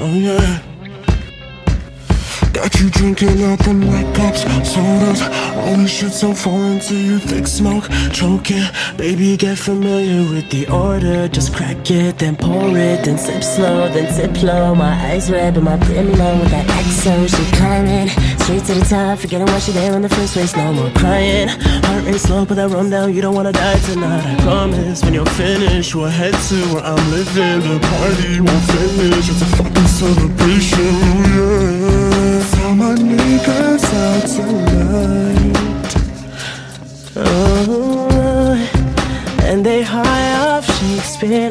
Oh yeah. Got you drinking them white cups, sodas. All this shit so foreign to you, thick smoke, choking. Baby, get familiar with the order. Just crack it, then pour it, then sip slow, then sip low. My eyes red, but my brim low that XO. She climbing straight to the top, forgetting why she there in the first place. No more crying. Heart rate slow, put that run down. You don't wanna die tonight. I promise. When you're finished, we'll head to where I'm living. The party won't finish. It's a fucking celebration. Yeah. Tell my niggas out tonight. Oh, and they high off Shakespeare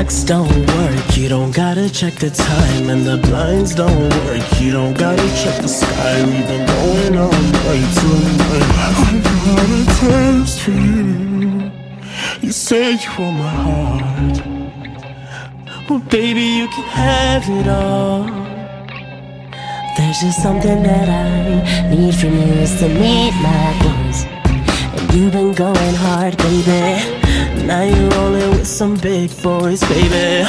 clocks don't work. You don't gotta check the time, and the blinds don't work. You don't gotta check the sky. We've been going all night tonight. I got a taste for you. You said you want my heart. Well, baby, you can have it all. There's just something that I need from you is to meet my goals. And you've been going hard, baby. Now with some big boys, baby.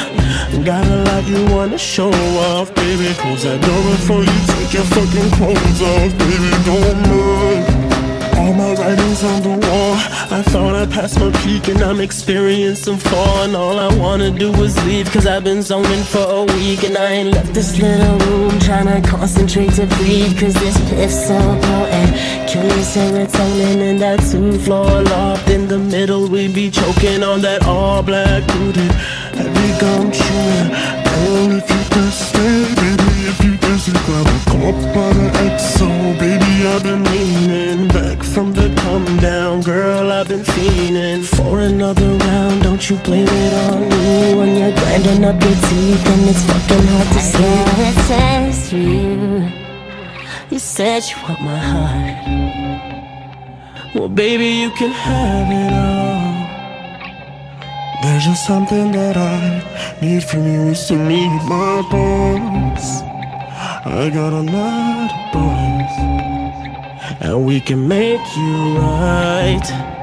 Got a lot you wanna show off, baby. Close that door before you take your fucking clothes off, baby. Don't move. All my writings on the wall. I thought I passed my peak and I'm experiencing fall. And all I wanna do is leave, cause I've been zoning for a week. And I ain't left this little room trying to concentrate to breathe. Cause this piff's so potent. Killing serotonin in that two floor loft. In the middle, we be choking on that all black booty. Heavy gum chewing. Girl, if you thirsty, baby, if you thirsty, grab a cup of the XO, baby. I've been leaning back from the come down, girl. I've been fiending for another round. Don't you blame it on me when you're grinding up your teeth and it's fucking hard to see. I got a test you. You said you want my heart. Well, baby, you can have it all. There's just something that I need from you is to meet my bones. I got a lot of boys, and we can make you right.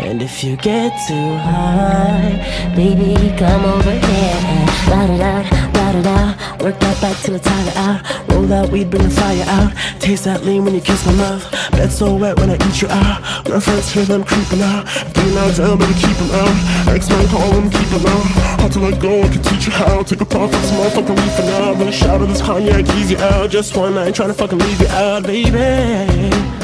And if you get too high, baby, come over here ride it out, ride it out. Work that back till it's tired out. Roll that weed, bring the fire out. Taste that lean when you kiss my mouth. Bed so wet when I eat you out. First hear them creeping out, three now down, better keep them out. X man call them, keep them out. How to let go, I can teach you how. Take a puff of this motherfucker leaf for now. Then a shot of this cognac, you out. Just one night, trying to fucking leave you out. Baby.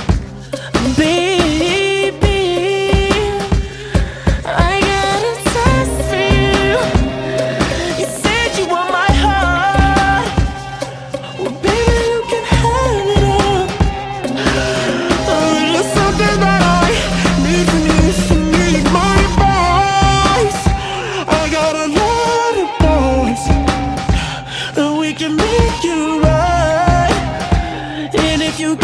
can make you right. And if you